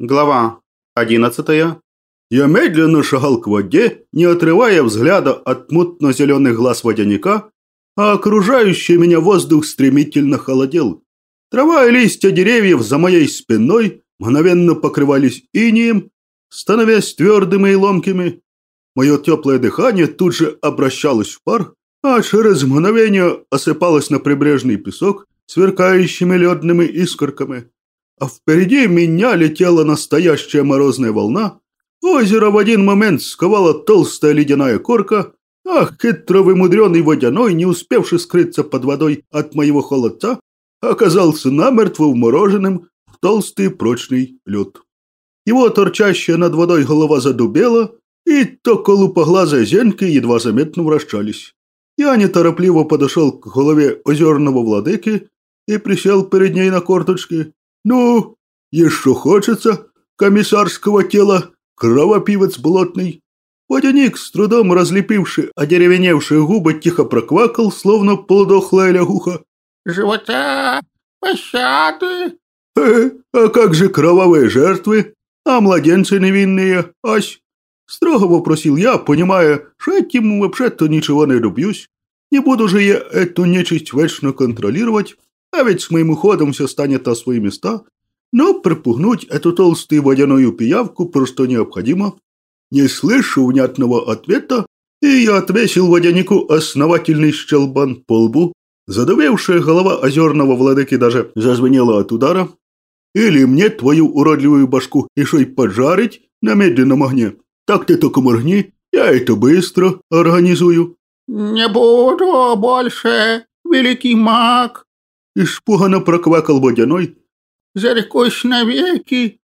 Глава 11. Я медленно шагал к воде, не отрывая взгляда от мутно-зеленых глаз водяника, а окружающий меня воздух стремительно холодел. Трава и листья деревьев за моей спиной мгновенно покрывались инием, становясь твердыми и ломкими. Мое теплое дыхание тут же обращалось в пар, а через мгновение осыпалось на прибрежный песок сверкающими ледными искорками а впереди меня летела настоящая морозная волна. Озеро в один момент сковала толстая ледяная корка, а хитро вымудренный водяной, не успевший скрыться под водой от моего холодца, оказался намертво вмороженным в толстый прочный лед. Его торчащая над водой голова задубела, и то колупоглазые зенки едва заметно вращались. Я неторопливо подошел к голове озерного владыки и присел перед ней на корточки. «Ну, еще хочется комиссарского тела, кровопивец болотный». Водяник, с трудом разлепивший одеревеневшие губы, тихо проквакал, словно полудохлая лягуха. «Живота! Пощады!» «Э, а как же кровавые жертвы? А младенцы невинные, ась?» Строго вопросил я, понимая, что этим вообще-то ничего не добьюсь. Не буду же я эту нечисть вечно контролировать, а ведь с моим уходом все станет на свои места. Но припугнуть эту толстую водяную пиявку просто необходимо. Не слышу внятного ответа, и я отвесил водянику основательный щелбан по лбу. Задавевшая голова озерного владыки даже зазвенела от удара. Или мне твою уродливую башку еще и поджарить на медленном огне. Так ты только моргни, я это быстро организую. «Не буду больше, великий маг!» Испуганно проквакал водяной. «Зарекусь навеки!»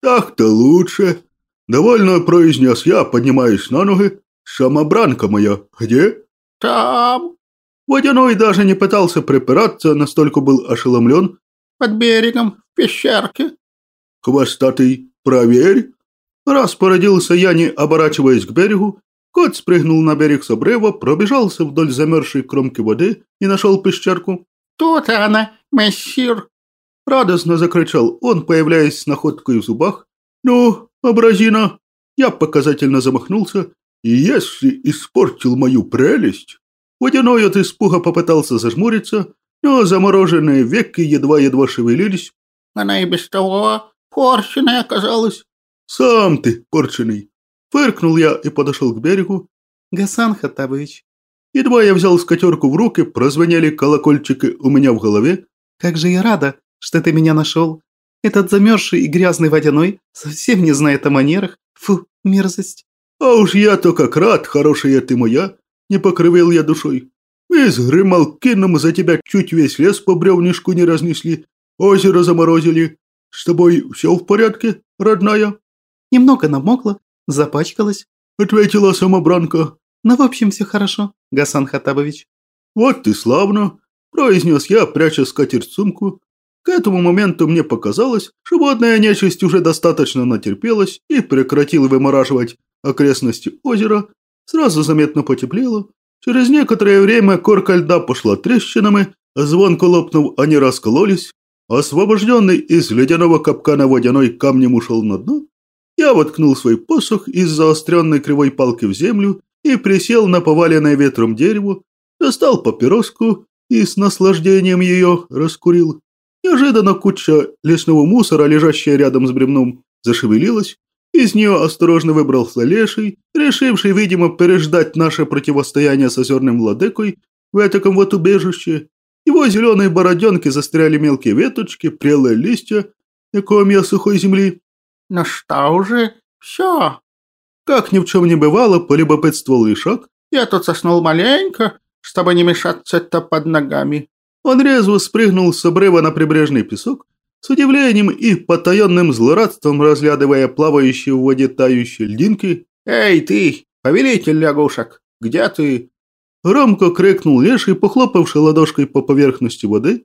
«Так-то лучше!» Довольно произнес я, поднимаясь на ноги. «Самобранка моя где?» «Там!» Водяной даже не пытался припираться, настолько был ошеломлен. «Под берегом, в пещерке». «Хвостатый, проверь!» Раз породился я, не оборачиваясь к берегу, кот спрыгнул на берег с обрыва, пробежался вдоль замерзшей кромки воды и нашел пещерку. «Тут она, мессир!» Радостно закричал он, появляясь с находкой в зубах. «Ну, абразина!» Я показательно замахнулся. «И если испортил мою прелесть...» Водяной от испуга попытался зажмуриться, но замороженные веки едва-едва шевелились. «Она и без того порченная оказалась». «Сам ты порченый!» Фыркнул я и подошел к берегу. Гасан Хаттабович, Едва я взял скатерку в руки, прозвенели колокольчики у меня в голове. как же я рада, что ты меня нашел. Этот замерзший и грязный водяной совсем не знает о манерах. Фу, мерзость. А уж я-то как рад, хорошая ты моя, не покрывел я душой. Мы с Грималкином за тебя чуть весь лес по бревнишку не разнесли, озеро заморозили. С тобой все в порядке, родная?» Немного намокла, запачкалась. Ответила самобранка. Но в общем все хорошо, Гасан Хатабович. «Вот ты славно!» – произнес я, пряча скатерть сумку. К этому моменту мне показалось, что водная нечисть уже достаточно натерпелась и прекратила вымораживать окрестности озера. Сразу заметно потеплело. Через некоторое время корка льда пошла трещинами, звонко лопнув, они раскололись. Освобожденный из ледяного капкана водяной камнем ушел на дно. Я воткнул свой посох из заостренной кривой палки в землю и присел на поваленное ветром дерево, достал папироску и с наслаждением ее раскурил. Неожиданно куча лесного мусора, лежащая рядом с бревном, зашевелилась. Из нее осторожно выбрался леший, решивший, видимо, переждать наше противостояние с озерным владыкой в этом вот убежище. Его зеленые бороденки застряли мелкие веточки, прелые листья и комья сухой земли. «Ну что уже, все, как ни в чем не бывало, полюбопытствовал Ишак. Я тут соснул маленько, чтобы не мешаться-то под ногами». Он резво спрыгнул с обрыва на прибрежный песок, с удивлением и потаенным злорадством разглядывая плавающие в воде тающие льдинки. «Эй, ты, повелитель лягушек, где ты?» Громко крикнул леший, похлопавший ладошкой по поверхности воды.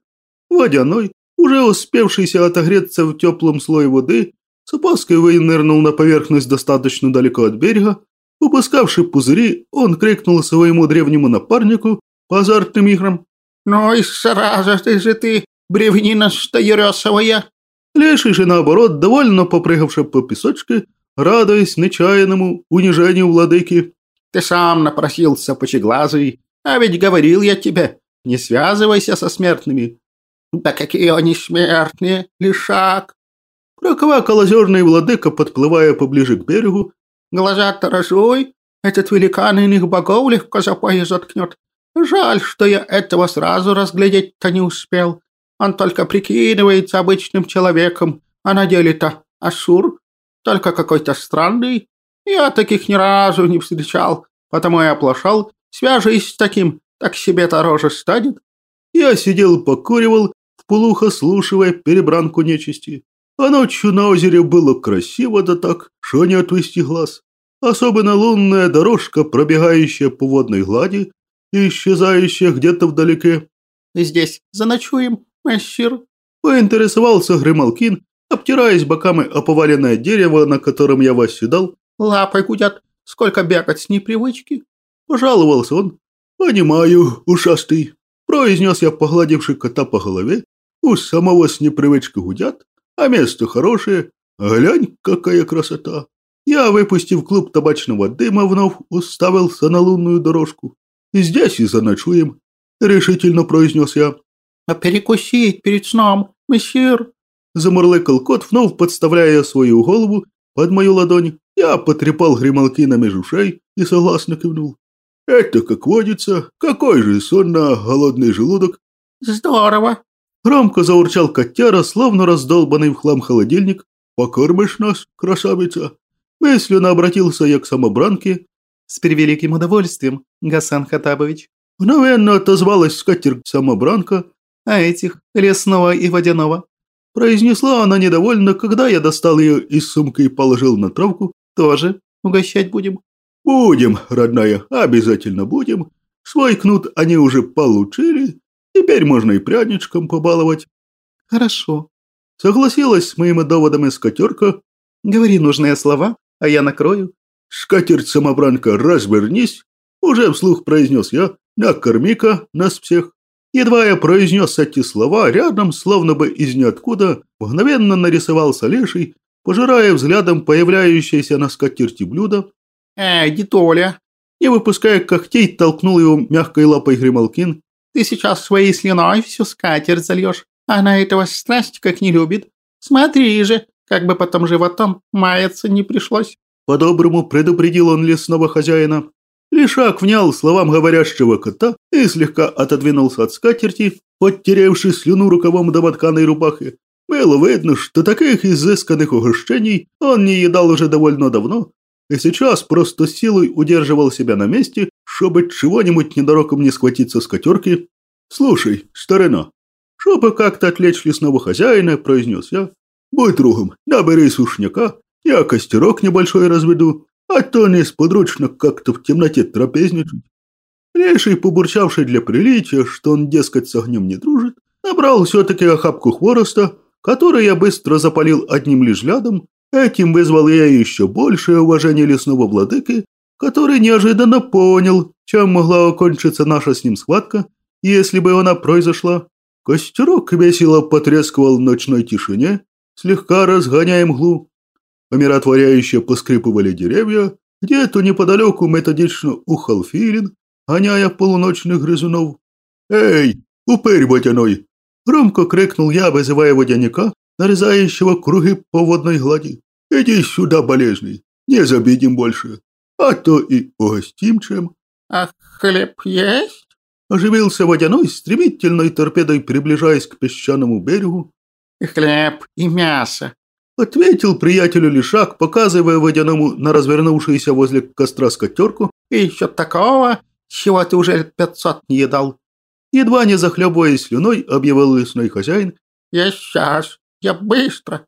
Водяной, уже успевшийся отогреться в теплом слое воды, с опаской вынырнул на поверхность достаточно далеко от берега. Упускавший пузыри, он крикнул своему древнему напарнику по азартным играм. «Ну и сразу ты же ты, бревнина стоересовая!» Леший же, наоборот, довольно попрыгавши по песочке, радуясь нечаянному унижению владыки. Ты сам напросился, пучеглазый, а ведь говорил я тебе, не связывайся со смертными. Да какие они смертные, лишак. Проквакал озерный владыка, подплывая поближе к берегу. Глаза-то разуй, этот великан иных богов легко за пояс заткнет. Жаль, что я этого сразу разглядеть-то не успел. Он только прикидывается обычным человеком, а на деле-то Ашур, только какой-то странный. Я таких ни разу не встречал, потому и оплошал. Свяжись с таким, так себе-то рожа станет. Я сидел, покуривал, вполуха слушая перебранку нечисти. А ночью на озере было красиво да так, что не отвести глаз. Особенно лунная дорожка, пробегающая по водной глади и исчезающая где-то вдалеке. «Здесь заночуем, мессир?» Поинтересовался Грималкин, обтираясь боками о поваленное дерево, на котором я восседал. «Лапой гудят. Сколько бегать с непривычки?» Пожаловался он. «Понимаю, ушастый», – произнес я, погладивший кота по голове. «У самого с непривычки гудят, а место хорошее. Глянь, какая красота!» Я, выпустив клуб табачного дыма, вновь уставился на лунную дорожку. «И здесь и заночуем», – решительно произнес я. «А перекусить перед сном, мессир?» Замурлыкал кот, вновь подставляя свою голову под мою ладонь. Я потрепал грималкина меж ушей и согласно кивнул. «Это как водится. Какой же сон на голодный желудок?» «Здорово!» Громко заурчал котяра, словно раздолбанный в хлам холодильник. «Покормишь нас, красавица?» Мысленно обратился я к самобранке. «С превеликим удовольствием, Гасан Хатабович». Мгновенно отозвалась скатерть-самобранка. «А этих, лесного и водяного?» Произнесла она недовольно, когда я достал ее из сумки и положил на травку. «Тоже угощать будем?» «Будем, родная, обязательно будем. Свой кнут они уже получили. Теперь можно и пряничком побаловать». «Хорошо». Согласилась с моими доводами скатерка. «Говори нужные слова, а я накрою». «Скатерть-самобранка, развернись!» Уже вслух произнес я. «Накорми-ка нас всех!» Едва я произнес эти слова, рядом, словно бы из ниоткуда, мгновенно нарисовался леший, пожирая взглядом появляющееся на скатерти блюдо. «Эй, Дитоля!» Не выпуская когтей, толкнул его мягкой лапой Грималкин. «Ты сейчас своей слюной всю скатерть зальешь. Она этого страсть как не любит. Смотри же, как бы потом животом маяться не пришлось». По-доброму предупредил он лесного хозяина. Лишак внял словам говорящего кота и слегка отодвинулся от скатерти, подтеревший слюну рукавом домотканой рубахи. Было видно, что таких изысканных угощений он не едал уже довольно давно, и сейчас просто силой удерживал себя на месте, чтобы чего-нибудь недороком не схватиться с котерки. «Слушай, старина, чтобы как-то отвлечь лесного хозяина», – произнес я, – «будь другом, набери сушняка, я костерок небольшой разведу, а то несподручно как-то в темноте трапезничать. Леший, побурчавший для приличия, что он, дескать, с огнем не дружит, набрал все-таки охапку хвороста, который я быстро запалил одним лишь взглядом. Этим вызвал я еще большее уважение лесного владыки, который неожиданно понял, чем могла окончиться наша с ним схватка, если бы она произошла. Костерок весело потрескивал в ночной тишине, слегка разгоняя мглу. Умиротворяюще поскрипывали деревья, где-то неподалеку методично ухал филин, гоняя полуночных грызунов. «Эй, упырь водяной!» Громко крикнул я, вызывая водяника, нарезающего круги по водной глади. «Иди сюда, болезный, не забидим больше, а то и угостим чем». «А хлеб есть?» Оживился водяной, стремительной торпедой приближаясь к песчаному берегу. «И хлеб, и мясо, Ответил приятелю Лишак, показывая водяному на развернувшуюся возле костра скатерку. «И еще такого, чего ты уже пятьсот не едал». Едва не захлебываясь слюной, объявил лесной хозяин. «Я сейчас, я быстро».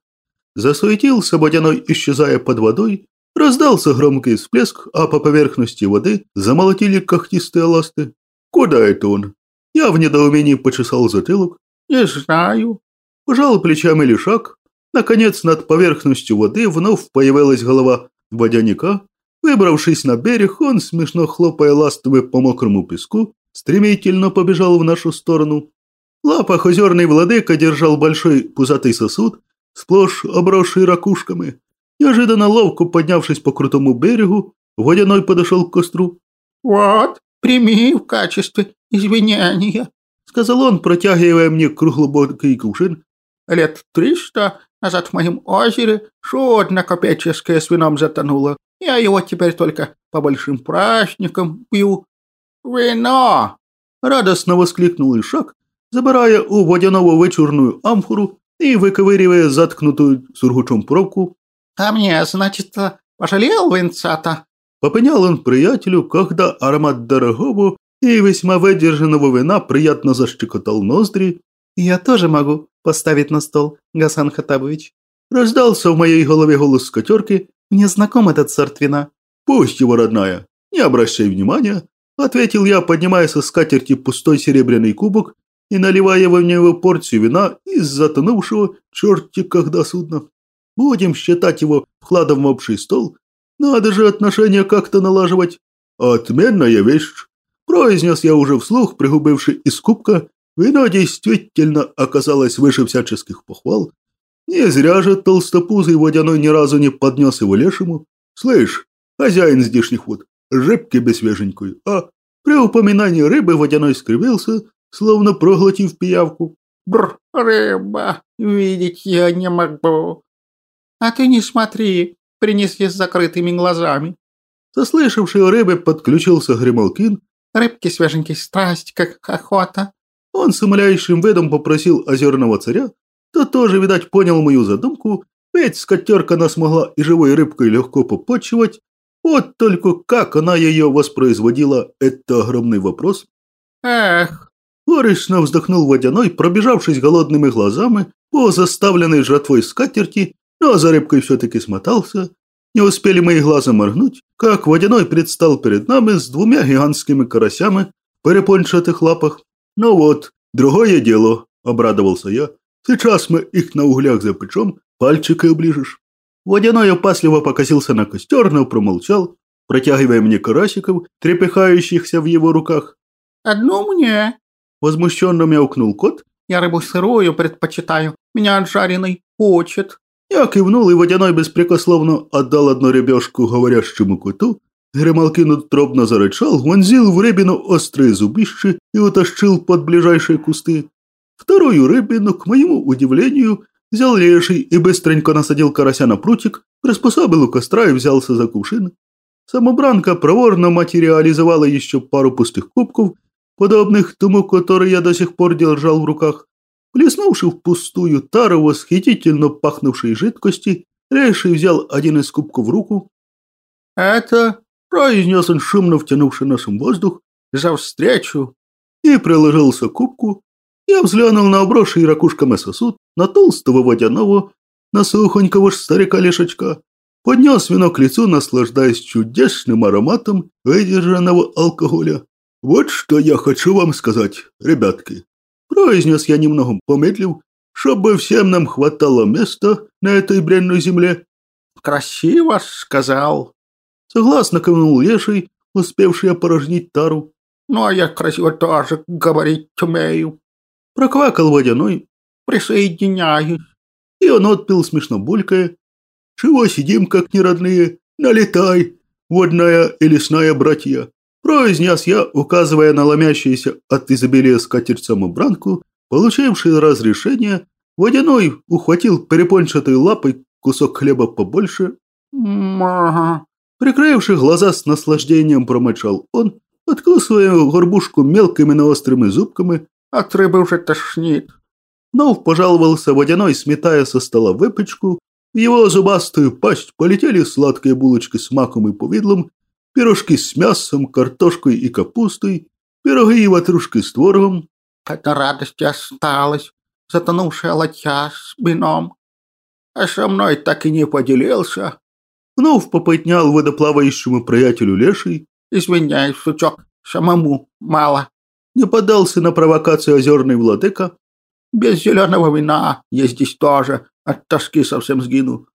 Засуетился водяной, исчезая под водой. Раздался громкий всплеск, а по поверхности воды замолотили когтистые ласты. «Куда это он?» Я в недоумении почесал затылок. «Не знаю». Пожал плечами Лишак, Наконец, над поверхностью воды вновь появилась голова водяника. Выбравшись на берег, он, смешно хлопая ластами по мокрому песку, стремительно побежал в нашу сторону. Лапа озерный владыка держал большой пузатый сосуд, сплошь обросший ракушками. Неожиданно ловко поднявшись по крутому берегу, Водяной подошел к костру. «Вот, прими в качестве извинения», — сказал он, протягивая мне круглобокий кувшин. «Лет триста назад в моем озере судно копеческое с вином затонуло. Я его теперь только по большим праздникам пью. Вино!» Радостно воскликнул Ишак, забирая у водяного вычурную амфору и выковыривая заткнутую сургучом пробку. «А мне, значит, пожалел винца-то?» Попенял он приятелю, когда аромат дорогого и весьма выдержанного вина приятно защекотал ноздри. «Я тоже могу поставить на стол, Гасан Хатабович». Раздался в моей голове голос скатерки. «Мне знаком этот сорт вина». «Пусть его, родная, не обращай внимания», ответил я, поднимая со скатерти пустой серебряный кубок и наливая в него порцию вина из затонувшего черти когда судна. Будем считать его вкладом в общий стол надо же отношения как-то налаживать. Отменная вещь. Произнес я уже вслух, пригубивший из кубка. Вино действительно оказалось выше всяческих похвал. Не зря же толстопузый водяной ни разу не поднес его лешему. Слышь, хозяин здешних вод, рыбки бесвеженькую, а при упоминании рыбы водяной скривился, словно проглотив пиявку. Бр, рыба, видеть я не могу. А ты не смотри, принесли с закрытыми глазами. Заслышавший рыбы подключился Грималкин. Рыбки свеженькие, страсть, как охота. Он с умоляющим видом попросил озерного царя. Тот тоже, видать, понял мою задумку, ведь скотерка она смогла и живой рыбкой легко попочивать. Вот только как она ее воспроизводила, это огромный вопрос. Эх. Горестно вздохнул водяной, пробежавшись голодными глазами по заставленной жратвой скатерти но за рыбкой все-таки смотался. Не успели мои глаза моргнуть, как водяной предстал перед нами с двумя гигантскими карасями в перепончатых лапах. «Ну вот, другое дело», – обрадовался я. «Сейчас мы их на углях запечем, пальчики оближешь». Водяной опасливо покосился на костер, но промолчал, протягивая мне карасиков, трепыхающихся в его руках. «Одну мне!» Возмущенно мяукнул кот. «Я рыбу сырую предпочитаю, меня от жареной учат». Я кивнул, и водяной беспрекословно отдал одну ребешку говорящему коту. Гремалкин утробно зарычал, вонзил в рыбину острые зубища и утащил под ближайшие кусты. Вторую рыбину, к моему удивлению, взял леший и быстренько насадил карася на прутик, приспособил у костра и взялся за кувшин. Самобранка проворно материализовала еще пару пустых кубков, подобных тому, который я до сих пор держал в руках. Плеснувши пустую тару восхитительно пахнувшей жидкости, Леший взял один из кубков в руку. «Это...» – произнес он, шумно втянувший нашим воздух, за встречу, и приложился к кубку. Я взглянул на обросший ракушками сосуд, на толстого водяного, на сухонького старика-лешечка, поднес вино к лицу, наслаждаясь чудесным ароматом выдержанного алкоголя. «Вот что я хочу вам сказать, ребятки. Произнес я немного помедлив, чтобы всем нам хватало места на этой бренной земле. «Красиво сказал», — согласно кивнул Леший, успевший опорожнить тару. «Ну, а я красиво тоже говорить умею». Проквакал водяной. «Присоединяюсь». И он отпил смешно булькая. «Чего сидим, как неродные? Налетай, водная и лесная братья!» Произнес я, указывая на ломящуюся от изобилия скатерть самобранку, получивший разрешение, водяной ухватил перепончатой лапой кусок хлеба побольше. «Ага». Прикрывший глаза с наслаждением промычал он, откусывая горбушку мелкими наострыми зубками. «От рыбы уже тошнит». Нов пожаловался водяной, сметая со стола выпечку. В его зубастую пасть полетели сладкие булочки с маком и повидлом, пирожки с мясом, картошкой и капустой, пироги и ватрушки с творогом. Эта радость осталась, затонувшая латья с вином. А со мной так и не поделился. Вновь попотнял водоплавающему приятелю леший. Извиняй, сучок, самому мало. Не поддался на провокацию озерный владыка. Без зеленого вина я здесь тоже от тоски совсем сгину.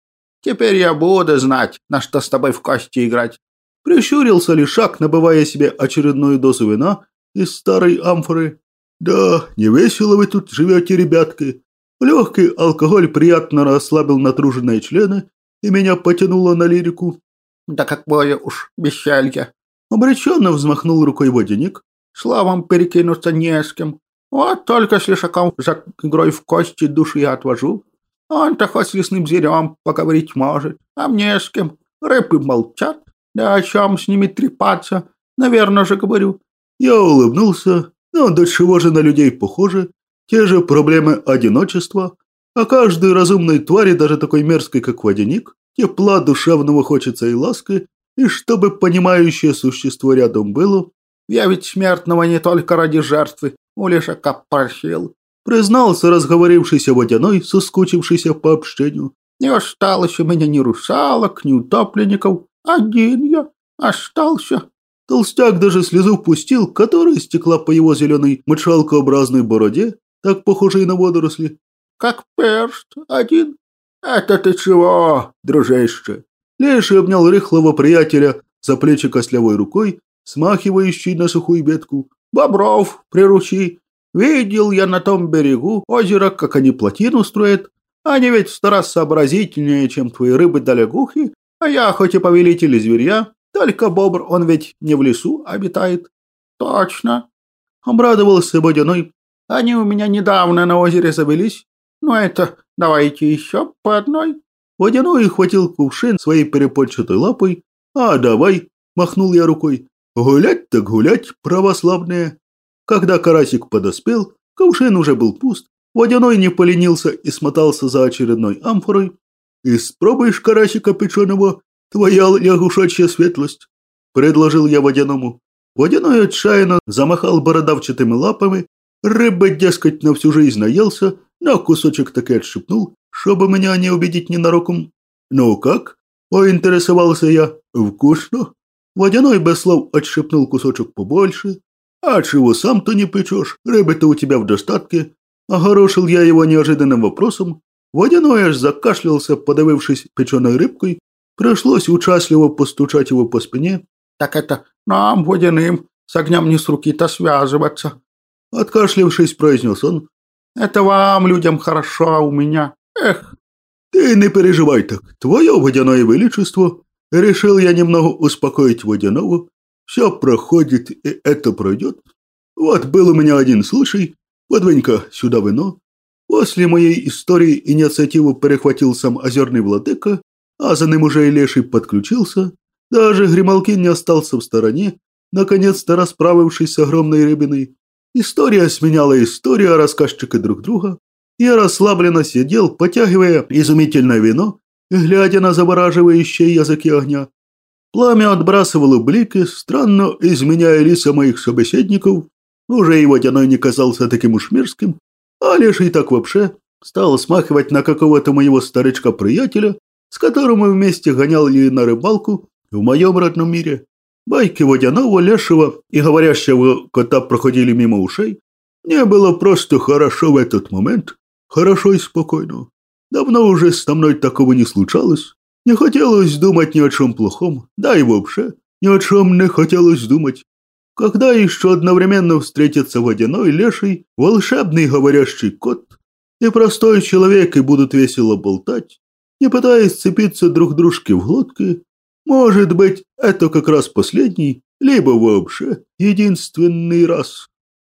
Теперь я буду знать, на что с тобой в кости играть. Прищурился Лишак, набывая себе очередную дозу вина из старой амфоры. «Да, не весело вы тут живете, ребятки. Легкий алкоголь приятно расслабил натруженные члены, и меня потянуло на лирику. Да какое уж веселье. Обреченно взмахнул рукой водяник. Словом перекинуться не с кем. Вот только с лишаком за игрой в кости души я отвожу. Он-то хоть с лесным зверем поговорить может, а мне с кем. Рыбы молчат, да о чем с ними трепаться, наверное же говорю. Я улыбнулся, но до чего же на людей похоже? Те же проблемы одиночества, а каждой разумной твари, даже такой мерзкой, как водяник, тепла душевного хочется и ласки, и чтобы понимающее существо рядом было. Я ведь смертного не только ради жертвы у лишака просил, признался разговорившийся водяной, соскучившийся по общению. Не осталось у меня ни русалок, ни утопленников. Один я остался. Толстяк даже слезу пустил, которая стекла по его зеленой мочалкообразной бороде, так похожей на водоросли. Как перст один. Это ты чего, дружище? Леший обнял рыхлого приятеля за плечи костлявой рукой, смахивающий на сухую ветку. Бобров, приручи. Видел я на том берегу озера, как они плотину строят. Они ведь сто раз сообразительнее, чем твои рыбы да лягухи. А я хоть и повелитель зверя, только бобр, он ведь не в лесу обитает. Точно. Обрадовался Водяной. Они у меня недавно на озере завелись. Ну это давайте еще по одной. Водяной хватил кувшин своей перепончатой лапой. А давай, махнул я рукой. Гулять так гулять, православные. Когда карасик подоспел, кувшин уже был пуст. Водяной не поленился и смотался за очередной амфорой. «Испробуешь карасика печеного, твоя лягушачья светлость», – предложил я водяному. Водяной отчаянно замахал бородавчатыми лапами, рыбы, дескать, на всю жизнь наелся, но кусочек таки отшипнул, чтобы меня не убедить ненароком. «Ну как?» – поинтересовался я. «Вкусно?» Водяной без слов отшипнул кусочек побольше. «А чего сам-то не печешь? Рыбы-то у тебя в достатке». Огорошил я его неожиданным вопросом. Водяной аж закашлялся, подавившись печеной рыбкой. Пришлось участливо постучать его по спине. «Так это нам, водяным, с огнем не с руки-то связываться!» Откашлившись, произнес он. «Это вам, людям, хорошо, а у меня... Эх!» «Ты не переживай так, твое водяное величество!» Решил я немного успокоить водяного. Все проходит, и это пройдет. Вот был у меня один случай. Подвинь-ка сюда вино. После моей истории инициативу перехватил сам озерный владыка, а за ним уже и леший подключился. Даже Грималкин не остался в стороне, наконец-то расправившись с огромной рыбиной. История сменяла историю, а рассказчики друг друга. Я расслабленно сидел, потягивая изумительное вино, глядя на завораживающие языки огня. Пламя отбрасывало блики, странно изменяя лица моих собеседников. Уже и водяной не казался таким уж мерзким, а леший так вообще стал смахивать на какого-то моего старичка-приятеля, с которым мы вместе гоняли на рыбалку в моем родном мире. Байки водяного, лешего и говорящего кота проходили мимо ушей. Мне было просто хорошо в этот момент, хорошо и спокойно. Давно уже со мной такого не случалось. Не хотелось думать ни о чем плохом, да и вообще ни о чем не хотелось думать. Когда еще одновременно встретятся водяной леший, волшебный говорящий кот и простой человек и будут весело болтать, не пытаясь цепиться друг дружке в глотки, может быть, это как раз последний, либо вообще единственный раз.